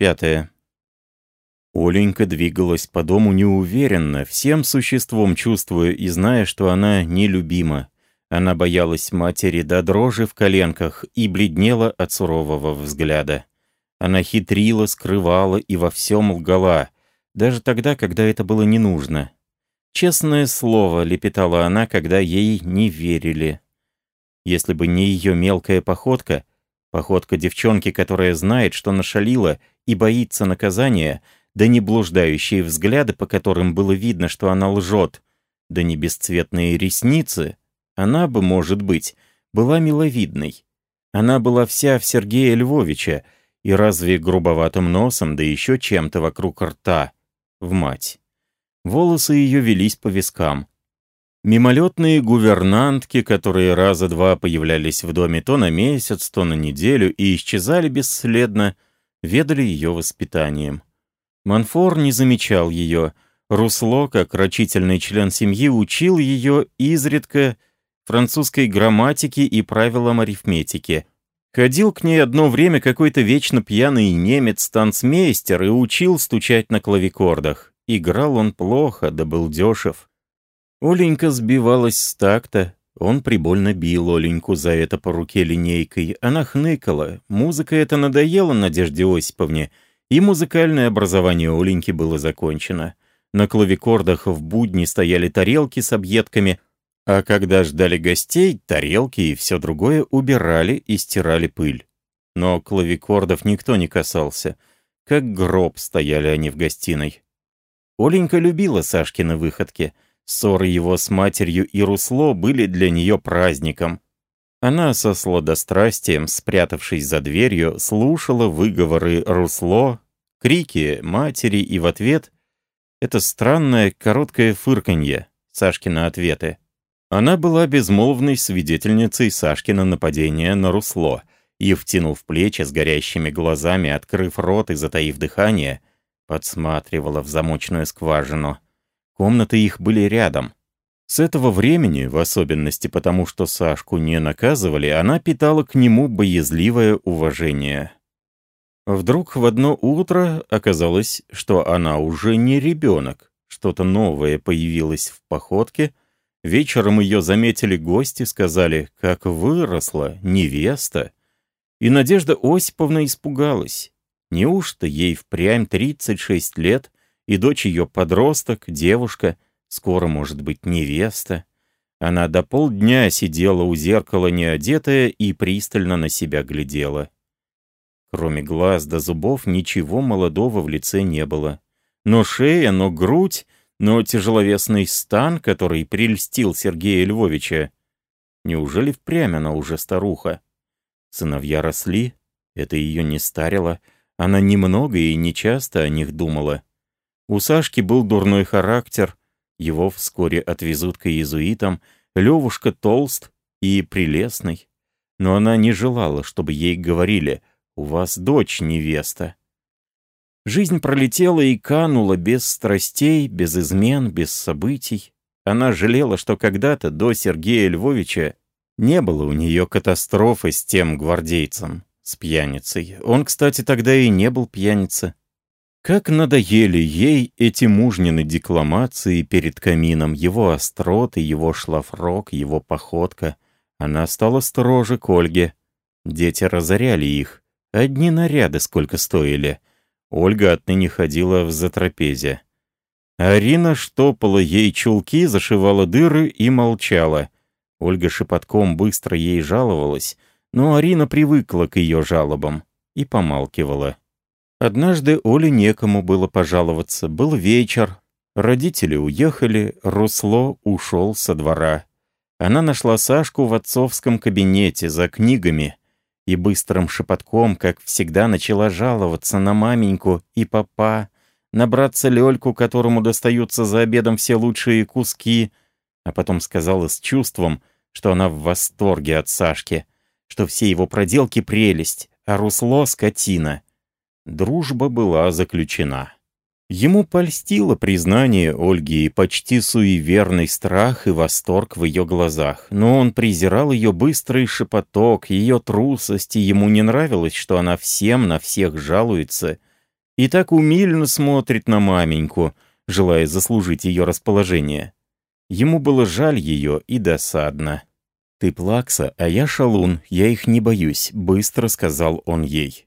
Пятое. Оленька двигалась по дому неуверенно, всем существом чувствуя и зная, что она нелюбима. Она боялась матери до дрожи в коленках и бледнела от сурового взгляда. Она хитрила, скрывала и во всем лгала, даже тогда, когда это было не нужно. Честное слово, лепетала она, когда ей не верили. Если бы не ее мелкая походка, походка девчонки, которая знает, что нашалила и боится наказания, да не блуждающие взгляды, по которым было видно, что она лжет, да не бесцветные ресницы, она бы, может быть, была миловидной. Она была вся в Сергея Львовича, и разве грубоватым носом, да еще чем-то вокруг рта, в мать. Волосы ее велись по вискам. Мимолетные гувернантки, которые раза два появлялись в доме то на месяц, то на неделю и исчезали бесследно, ведали ее воспитанием. Манфор не замечал ее. Русло, как рачительный член семьи, учил ее изредка французской грамматике и правилам арифметики. Ходил к ней одно время какой-то вечно пьяный немец-танцмейстер и учил стучать на клавикордах. Играл он плохо, да был дешев. Оленька сбивалась с такта. Он прибольно бил Оленьку за это по руке линейкой. Она хныкала. Музыка эта надоела Надежде Осиповне, и музыкальное образование Оленьки было закончено. На клавикордах в будни стояли тарелки с объедками, а когда ждали гостей, тарелки и все другое убирали и стирали пыль. Но клавикордов никто не касался. Как гроб стояли они в гостиной. Оленька любила Сашкины выходки. Ссоры его с матерью и Русло были для нее праздником. Она со сладострастием, спрятавшись за дверью, слушала выговоры Русло, крики матери и в ответ — это странное короткое фырканье, Сашкины ответы. Она была безмолвной свидетельницей Сашкина нападения на Русло и, втянув плечи с горящими глазами, открыв рот и затаив дыхание, подсматривала в замочную скважину. Комнаты их были рядом. С этого времени, в особенности потому, что Сашку не наказывали, она питала к нему боязливое уважение. Вдруг в одно утро оказалось, что она уже не ребенок. Что-то новое появилось в походке. Вечером ее заметили гости, сказали, как выросла невеста. И Надежда Осиповна испугалась. Неужто ей впрямь 36 лет, и дочь ее подросток, девушка, скоро, может быть, невеста? Она до полдня сидела у зеркала неодетая и пристально на себя глядела. Кроме глаз до зубов ничего молодого в лице не было. Но шея, но грудь, но тяжеловесный стан, который прельстил Сергея Львовича. Неужели впрямь она уже старуха? Сыновья росли, это ее не старило, она немного и нечасто о них думала. У Сашки был дурной характер, его вскоре отвезут к иезуитам, Левушка толст и прелестный. Но она не желала, чтобы ей говорили «У вас дочь невеста». Жизнь пролетела и канула без страстей, без измен, без событий. Она жалела, что когда-то до Сергея Львовича не было у нее катастрофы с тем гвардейцем с пьяницей. Он, кстати, тогда и не был пьяница. Как надоели ей эти мужнины декламации перед камином, его остроты, его шлафрок, его походка. Она стала строже к Ольге. Дети разоряли их. Одни наряды сколько стоили. Ольга отныне ходила в затрапезе. Арина штопала ей чулки, зашивала дыры и молчала. Ольга шепотком быстро ей жаловалась — но Арина привыкла к ее жалобам и помалкивала. Однажды Оле некому было пожаловаться. Был вечер, родители уехали, Русло ушел со двора. Она нашла Сашку в отцовском кабинете за книгами и быстрым шепотком, как всегда, начала жаловаться на маменьку и папа, на братца Лёльку, которому достаются за обедом все лучшие куски, а потом сказала с чувством, что она в восторге от Сашки — что все его проделки — прелесть, а русло — скотина. Дружба была заключена. Ему польстило признание Ольги и почти суеверный страх и восторг в ее глазах, но он презирал ее быстрый шепоток, ее трусость, ему не нравилось, что она всем на всех жалуется, И так умильно смотрит на маменьку, желая заслужить ее расположение. Ему было жаль ее и досадно. «Ты плакса, а я шалун, я их не боюсь», — быстро сказал он ей.